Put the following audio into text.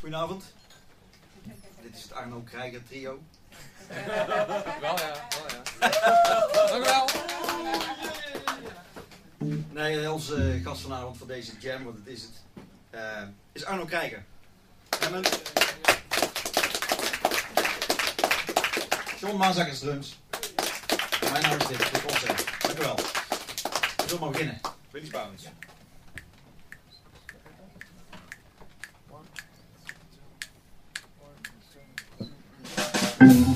Goedenavond. Dit is het Arno Krijger trio. Wel ja, wel ja. Dank u wel. Nee, onze gast vanavond voor deze jam, want het is het, eh, is Arno Krijger. Hammond. John Mazakkers drums. Mijn naam is dit, dit concert. Dank u wel. We zullen maar beginnen. Willy's Bounce. Mm-hmm.